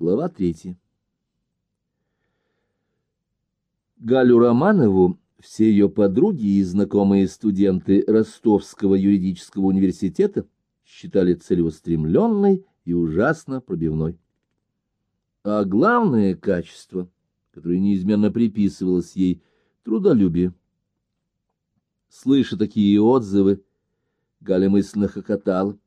Глава третья. Галю Романову все ее подруги и знакомые студенты Ростовского юридического университета считали целеустремленной и ужасно пробивной. А главное качество, которое неизменно приписывалось ей, — трудолюбие. Слыша такие отзывы, Галя мысленно хохотала.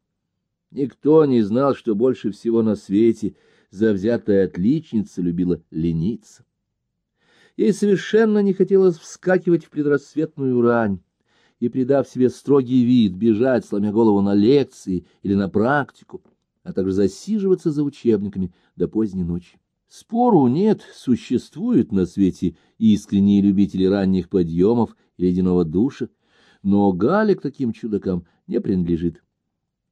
Никто не знал, что больше всего на свете завзятая отличница любила лениться. Ей совершенно не хотелось вскакивать в предрассветную рань и, придав себе строгий вид, бежать, сломя голову на лекции или на практику, а также засиживаться за учебниками до поздней ночи. Спору нет, существуют на свете искренние любители ранних подъемов и ледяного душа, но Галя к таким чудакам не принадлежит.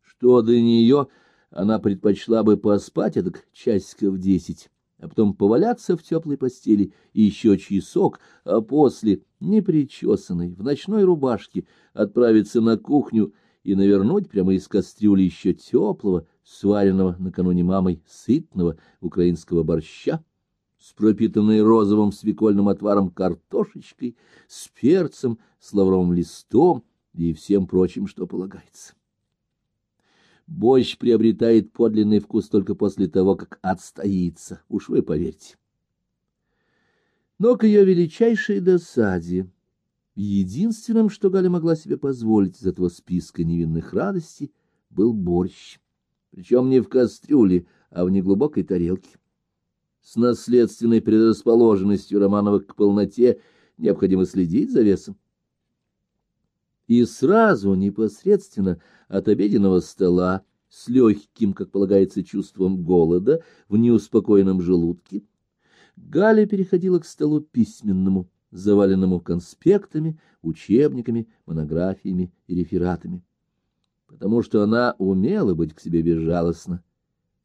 Что до нее, она предпочла бы поспать эдак часиков десять, а потом поваляться в теплой постели и еще часок, а после, непричесанной, в ночной рубашке, отправиться на кухню и навернуть прямо из кастрюли еще теплого, сваренного накануне мамой сытного украинского борща, с пропитанной розовым свекольным отваром картошечкой, с перцем, с лавровым листом и всем прочим, что полагается. Борщ приобретает подлинный вкус только после того, как отстоится, уж вы поверьте. Но к ее величайшей досаде, единственным, что Галя могла себе позволить из этого списка невинных радостей, был борщ. Причем не в кастрюле, а в неглубокой тарелке. С наследственной предрасположенностью Романовых к полноте необходимо следить за весом и сразу, непосредственно от обеденного стола, с легким, как полагается, чувством голода в неуспокоенном желудке, Галя переходила к столу письменному, заваленному конспектами, учебниками, монографиями и рефератами, потому что она умела быть к себе безжалостна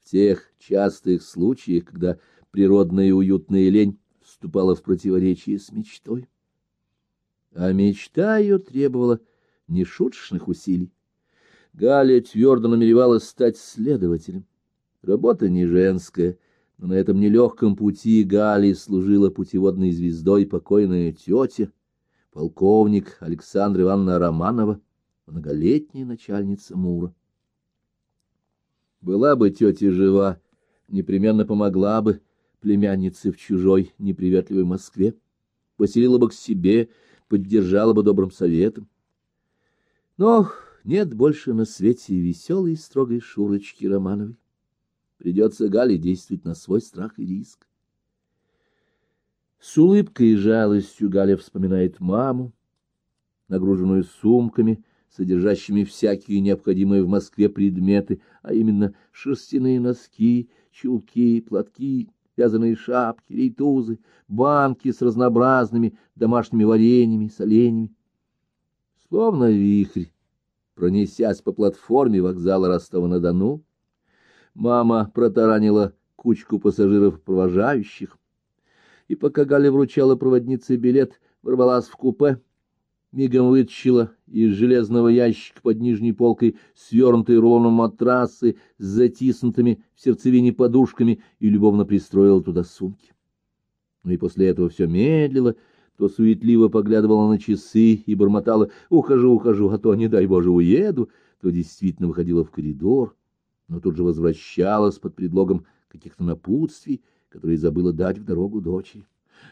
в тех частых случаях, когда природная и уютная лень вступала в противоречие с мечтой. А мечта ее требовала нешуточных усилий. Галя твердо намеревалась стать следователем. Работа не женская, но на этом нелегком пути Гали служила путеводной звездой покойная тетя, полковник Александра Ивановна Романова, многолетняя начальница Мура. Была бы тетя жива, непременно помогла бы племяннице в чужой неприветливой Москве, поселила бы к себе, поддержала бы добрым советом. Но нет больше на свете веселой и строгой Шурочки Романовой. Придется Гале действовать на свой страх и риск. С улыбкой и жалостью Галя вспоминает маму, нагруженную сумками, содержащими всякие необходимые в Москве предметы, а именно шерстяные носки, чулки, платки, вязаные шапки, рейтузы, банки с разнообразными домашними вареньями, соленьями. Словно вихрь, пронесясь по платформе вокзала Ростова-на-Дону, мама протаранила кучку пассажиров-провожающих, и пока Галя вручала проводнице билет, ворвалась в купе, мигом вытащила из железного ящика под нижней полкой свернутые рулоном матрасы с затиснутыми в сердцевине подушками и любовно пристроила туда сумки. Ну и после этого все медлило, то суетливо поглядывала на часы и бормотала «Ухожу, ухожу, а то, не дай Боже, уеду», то действительно выходила в коридор, но тут же возвращалась под предлогом каких-то напутствий, которые забыла дать в дорогу дочери.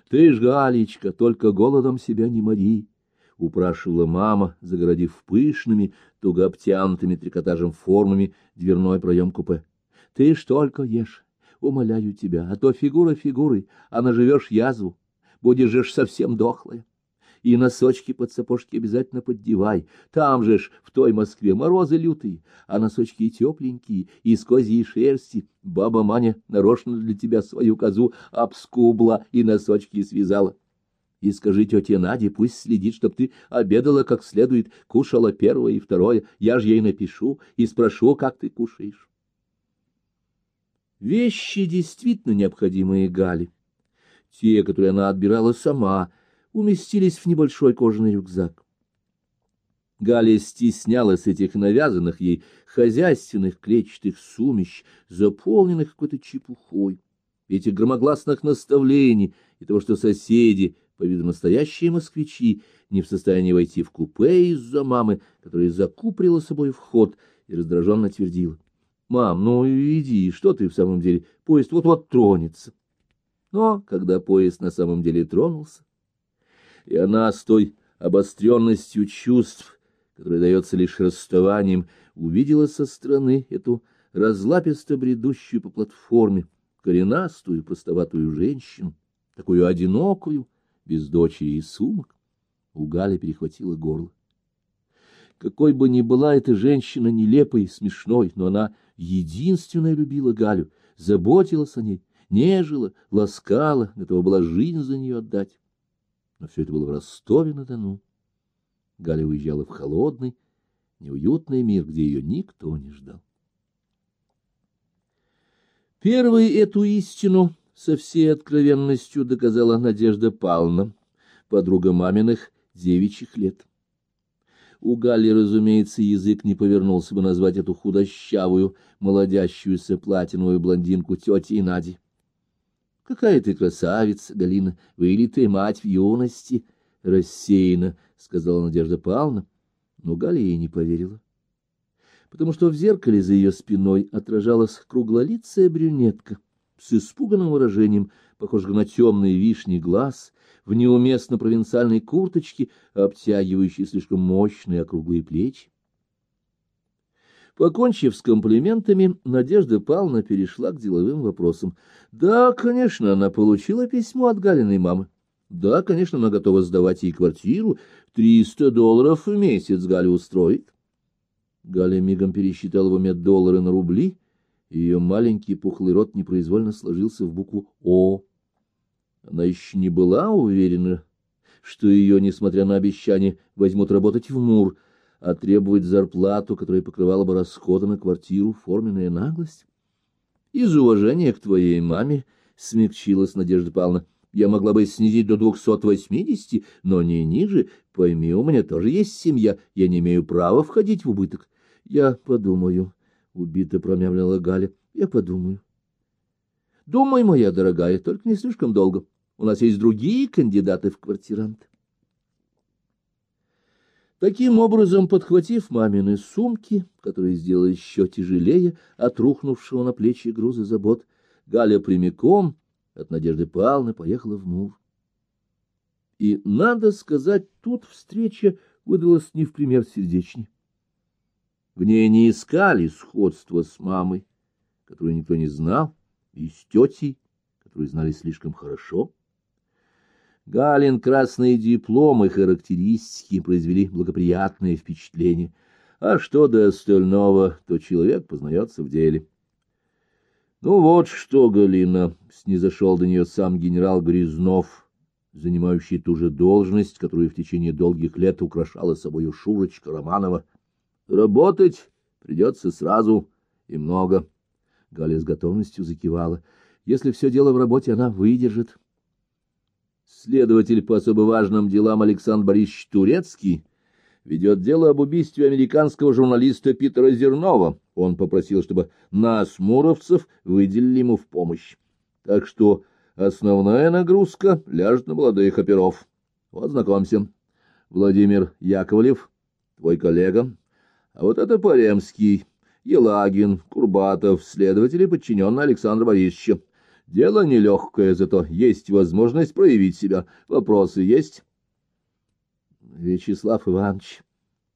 «Ты ж, Галечка, только голодом себя не мори!» — упрашивала мама, загородив пышными, туго обтянутыми трикотажем формами дверной проем купе. — Ты ж только ешь, умоляю тебя, а то фигура фигурой, а наживешь язву будешь же ж совсем дохлая. И носочки под сапожки обязательно поддевай. Там же ж, в той Москве, морозы лютые, а носочки тепленькие, из козьей шерсти. Баба Маня нарочно для тебя свою козу обскубла и носочки связала. И скажи тете Наде, пусть следит, чтоб ты обедала как следует, кушала первое и второе. Я ж ей напишу и спрошу, как ты кушаешь. Вещи действительно необходимые Гале те, которые она отбирала сама, уместились в небольшой кожаный рюкзак. Галя стеснялась этих навязанных ей хозяйственных клетчатых сумищ, заполненных какой-то чепухой. этих громогласных наставлений и того, что соседи, по виду настоящие москвичи, не в состоянии войти в купе из-за мамы, которая закуприла собой вход и раздраженно твердила. — Мам, ну иди, что ты в самом деле? Поезд вот-вот тронется. Но когда поезд на самом деле тронулся, и она с той обостренностью чувств, которая дается лишь расставанием, увидела со стороны эту разлаписто бредущую по платформе, коренастую, простоватую женщину, такую одинокую, без дочери и сумок, у Гали перехватило горло. Какой бы ни была эта женщина нелепой и смешной, но она единственная любила Галю, заботилась о ней, нежила, ласкала, готова была жизнь за нее отдать. Но все это было в Ростове-на-Дону. Галя уезжала в холодный, неуютный мир, где ее никто не ждал. Первой эту истину со всей откровенностью доказала Надежда Павловна, подруга маминых девичьих лет. У Гали, разумеется, язык не повернулся бы назвать эту худощавую, молодящуюся платиновую блондинку тетей Нади. — Какая ты красавица, Галина, вылитая мать в юности! — рассеянно сказала Надежда Павловна, но Галя ей не поверила потому что в зеркале за ее спиной отражалась круглолицая брюнетка с испуганным выражением, похожего на темный вишний глаз, в неуместно провинциальной курточке, обтягивающей слишком мощные округлые плечи. Покончив с комплиментами, Надежда Павловна перешла к деловым вопросам. Да, конечно, она получила письмо от Галиной мамы. Да, конечно, она готова сдавать ей квартиру. Триста долларов в месяц Галя устроит. Галя мигом пересчитала в уме доллары на рубли, и ее маленький пухлый рот непроизвольно сложился в букву «О». Она еще не была уверена, что ее, несмотря на обещание, возьмут работать в МУР, а требовать зарплату, которая покрывала бы расходы на квартиру, форменная наглость. Из уважения к твоей маме смягчилась Надежда Павловна. Я могла бы снизить до двухсот восьмидесяти, но не ниже. Пойми, у меня тоже есть семья, я не имею права входить в убыток. — Я подумаю, — убито промямлила Галя. — Я подумаю. — Думай, моя дорогая, только не слишком долго. У нас есть другие кандидаты в квартиранты. Таким образом, подхватив мамины сумки, которые сделали еще тяжелее от рухнувшего на плечи груза забот, Галя прямиком от Надежды Павловны поехала в Мур. И, надо сказать, тут встреча выдалась не в пример сердечней. В ней не искали сходства с мамой, которую никто не знал, и с тетей, которую знали слишком хорошо. Галин красные дипломы характеристики произвели благоприятное впечатление, а что до остального, то человек познается в деле. Ну вот что, Галина, снизошел до нее сам генерал Грязнов, занимающий ту же должность, которую в течение долгих лет украшала собою Шурочка Романова — Работать придется сразу и много. Галя с готовностью закивала. Если все дело в работе, она выдержит. Следователь по особо важным делам Александр Борисович Турецкий ведет дело об убийстве американского журналиста Питера Зернова. Он попросил, чтобы нас, муровцев, выделили ему в помощь. Так что основная нагрузка ляжет на молодых оперов. Вот знакомься. Владимир Яковлев, твой коллега, а вот это Паремский, Елагин, Курбатов, следователи, подчиненные Александра Борисовича. Дело нелегкое, зато есть возможность проявить себя. Вопросы есть? Вячеслав Иванович,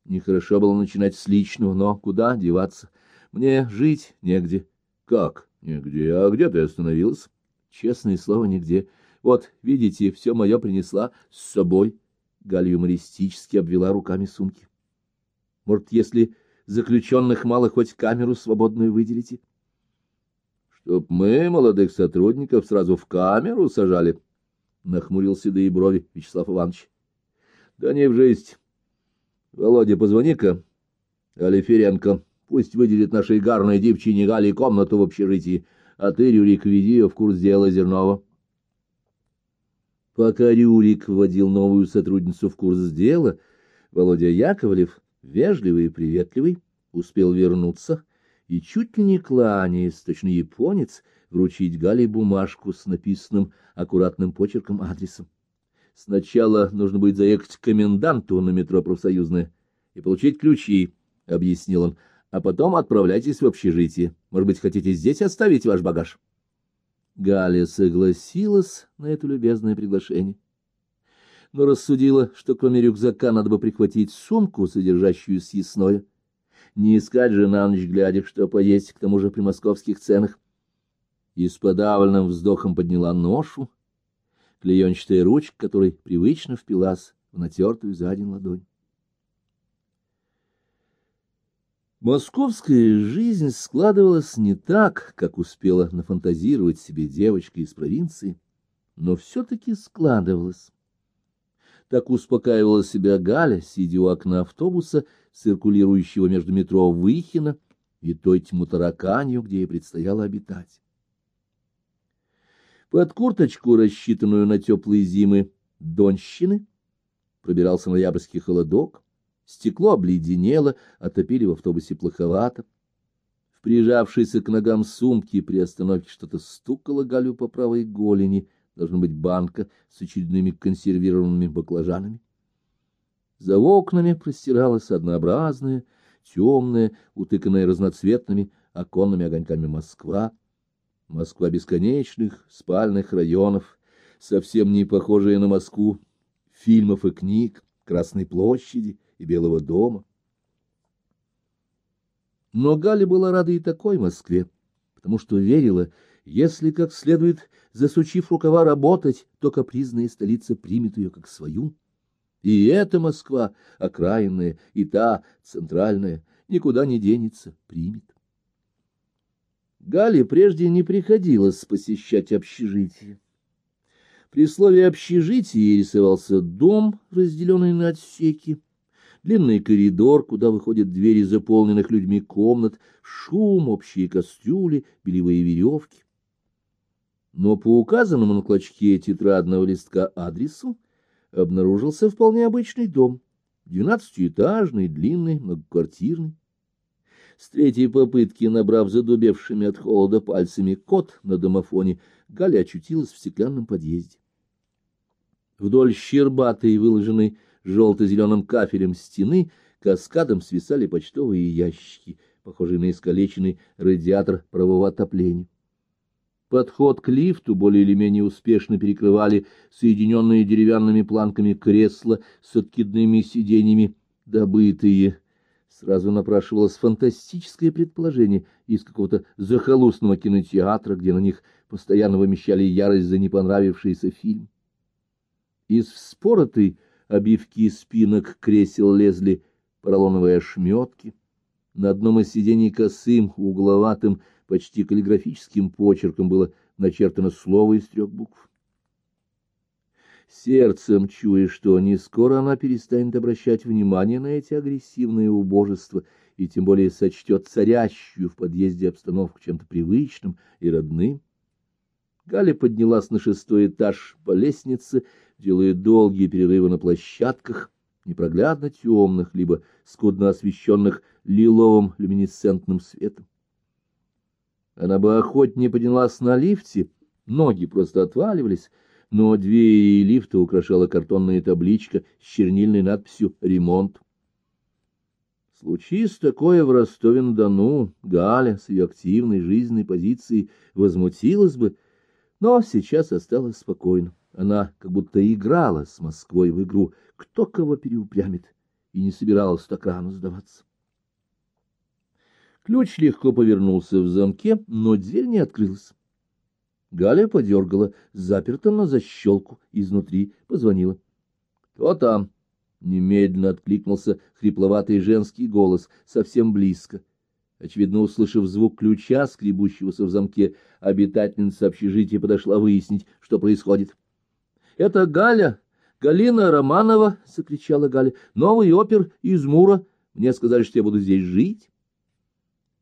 нехорошо было начинать с личного, но куда деваться? Мне жить негде. Как нигде? А где ты остановился? Честное слово, нигде. Вот, видите, все мое принесла с собой. Галя юмористически обвела руками сумки. Может, если заключенных мало, хоть камеру свободную выделите? Чтоб мы, молодых сотрудников, сразу в камеру сажали, — нахмурился да и брови Вячеслав Иванович. — Да не в жизнь. Володя, позвони-ка Алиференко. Пусть выделит нашей гарной девчине Гали комнату в общежитии, а ты, Рюрик, веди ее в курс дела Зернова. Пока Рюрик вводил новую сотрудницу в курс дела, Володя Яковлев вежливый и приветливый, успел вернуться и, чуть ли не кланяясь, точно японец, вручить Гале бумажку с написанным аккуратным почерком адресом. Сначала нужно будет заехать к коменданту на метро профсоюзное и получить ключи, — объяснил он, — а потом отправляйтесь в общежитие. Может быть, хотите здесь оставить ваш багаж? Галя согласилась на это любезное приглашение, но рассудила, что кроме рюкзака надо бы прихватить сумку, содержащую съестное. Не искать же на ночь глядя, что поесть, к тому же при московских ценах. И с подавленным вздохом подняла ношу, клеенчатая ручка, которой привычно впилась в натертую за ладонь. Московская жизнь складывалась не так, как успела нафантазировать себе девочка из провинции, но все-таки складывалась. Так успокаивала себя Галя, сидя у окна автобуса, циркулирующего между метро Выхина и той тьму тараканью, где ей предстояло обитать. Под курточку, рассчитанную на теплые зимы донщины, пробирался ноябрьский холодок, стекло обледенело, отопили в автобусе плоховато. В прижавшейся к ногам сумке при остановке что-то стукало Галю по правой голени, должна быть банка с очередными консервированными баклажанами. За окнами простиралась однообразная, темная, утыканная разноцветными оконными огоньками Москва, Москва бесконечных спальных районов, совсем не похожая на Москву фильмов и книг, Красной площади и Белого дома. Но Галя была рада и такой Москве, потому что верила, если как следует, засучив рукава, работать, то капризная столица примет ее как свою. И эта Москва, окраинная, и та, центральная, никуда не денется, примет. Гале прежде не приходилось посещать общежитие. При слове «общежитие» рисовался дом, разделенный на отсеки, длинный коридор, куда выходят двери заполненных людьми комнат, шум, общие кастрюли, белевые веревки. Но по указанному на клочке тетрадного листка адресу обнаружился вполне обычный дом, двенадцатиэтажный, длинный, многоквартирный. С третьей попытки, набрав задубевшими от холода пальцами код на домофоне, Галя очутилась в стеклянном подъезде. Вдоль щербатой, выложенной желто-зеленым кафелем стены, каскадом свисали почтовые ящики, похожие на искалеченный радиатор правого отопления. Подход к лифту более или менее успешно перекрывали соединенные деревянными планками кресла с откидными сиденьями, добытые Сразу напрашивалось фантастическое предположение из какого-то захолустного кинотеатра, где на них постоянно вымещали ярость за непонравившийся фильм. Из вспоротой обивки спинок кресел лезли поролоновые ошметки. На одном из сидений косым, угловатым, почти каллиграфическим почерком было начертано слово из трех букв сердцем чуя, что не скоро она перестанет обращать внимание на эти агрессивные убожества и тем более сочтет царящую в подъезде обстановку чем-то привычным и родным. Галя поднялась на шестой этаж по лестнице, делая долгие перерывы на площадках, непроглядно темных, либо скудно освещенных лиловым люминесцентным светом. Она бы охотнее поднялась на лифте, ноги просто отваливались, но двери лифта украшала картонная табличка с чернильной надписью «Ремонт». Случись такое в Ростове-на-Дону, Галя с ее активной жизненной позицией возмутилась бы, но сейчас осталась спокойна. Она как будто играла с Москвой в игру «Кто кого переупрямит?» и не собиралась так рано сдаваться. Ключ легко повернулся в замке, но дверь не открылась. Галя подергала, заперта на защелку, изнутри позвонила. — Кто там? — немедленно откликнулся хрипловатый женский голос, совсем близко. Очевидно, услышав звук ключа, скребущегося в замке, обитательница общежития подошла выяснить, что происходит. — Это Галя, Галина Романова, — закричала Галя, — новый опер из Мура. Мне сказали, что я буду здесь жить.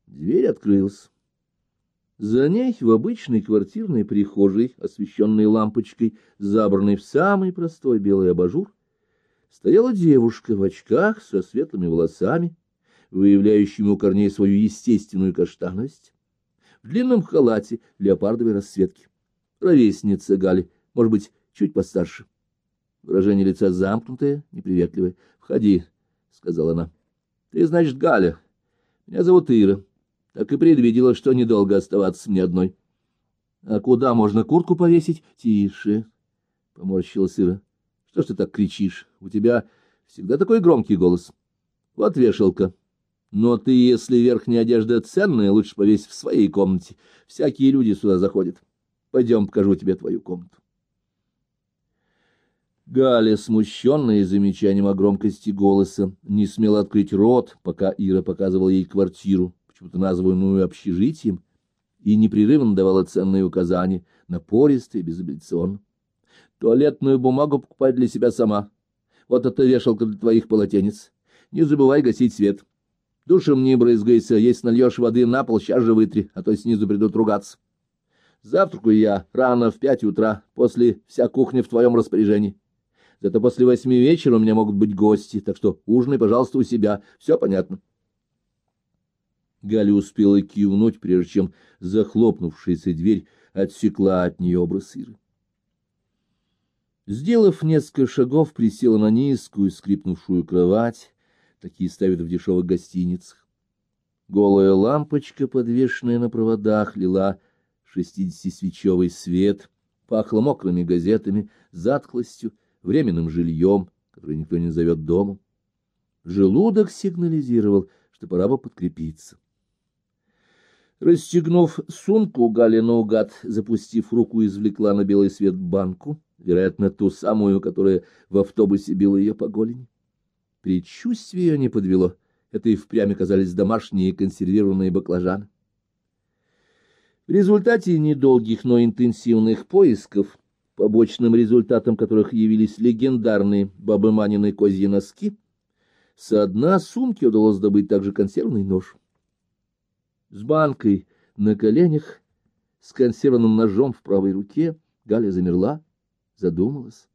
Дверь открылась. За ней в обычной квартирной прихожей, освещенной лампочкой, забранной в самый простой белый абажур, стояла девушка в очках со светлыми волосами, выявляющими у корней свою естественную каштанность, в длинном халате леопардовой расцветки. Ровесница Гали, может быть, чуть постарше. Выражение лица замкнутое, неприветливое. — Входи, — сказала она. — Ты, значит, Галя. Меня зовут Ира. Так и предвидела, что недолго оставаться мне одной. — А куда можно куртку повесить? — Тише, — поморщилась Ира. — Что ж ты так кричишь? У тебя всегда такой громкий голос. Вот вешалка. Но ты, если верхняя одежда ценная, лучше повесь в своей комнате. Всякие люди сюда заходят. Пойдем, покажу тебе твою комнату. Галя, смущенная замечанием о громкости голоса, не смела открыть рот, пока Ира показывала ей квартиру, почему-то названную общежитием, и непрерывно давала ценные указания, напористые, безапелляционно. Туалетную бумагу покупай для себя сама. Вот эта вешалка для твоих полотенец. Не забывай гасить свет. Душем не брызгайся, если нальешь воды на пол, сейчас же вытри, а то снизу придут ругаться. Завтракаю я рано в пять утра, после вся кухня в твоем распоряжении. Зато после восьми вечера у меня могут быть гости, так что ужинай, пожалуйста, у себя. Все понятно. Галя успела кивнуть, прежде чем захлопнувшаяся дверь отсекла от нее образ Иры. Сделав несколько шагов, присела на низкую скрипнувшую кровать, такие ставят в дешевых гостиницах. Голая лампочка, подвешенная на проводах, лила шестидесятисвечевый свет, пахла мокрыми газетами, затхлостью, временным жильем, которое никто не зовет домом. Желудок сигнализировал, что пора бы подкрепиться. Расстегнув сумку, Галя наугад, запустив руку, извлекла на белый свет банку, вероятно, ту самую, которая в автобусе била ее по голени. Предчувствие ее не подвело. Это и впрямь оказались домашние консервированные баклажаны. В результате недолгих, но интенсивных поисков побочным результатом которых явились легендарные бабы-манины козьи носки, со дна сумки удалось добыть также консервный нож. С банкой на коленях, с консервным ножом в правой руке, Галя замерла, задумалась.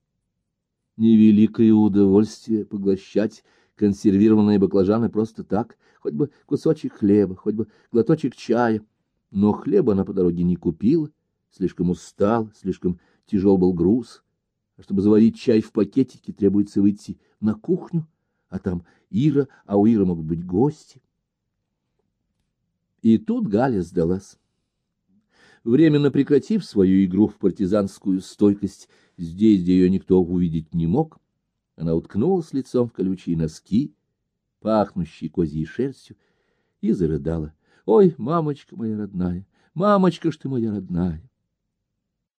Невеликое удовольствие поглощать консервированные баклажаны просто так, хоть бы кусочек хлеба, хоть бы глоточек чая. Но хлеба она по дороге не купила, слишком устал, слишком Тяжел был груз, а чтобы заварить чай в пакетике, требуется выйти на кухню, а там Ира, а у Иры могут быть гости. И тут Галя сдалась. Временно прекратив свою игру в партизанскую стойкость, здесь, где ее никто увидеть не мог, она уткнулась лицом в колючие носки, пахнущие козьей шерстью, и зарыдала. «Ой, мамочка моя родная, мамочка ж ты моя родная!»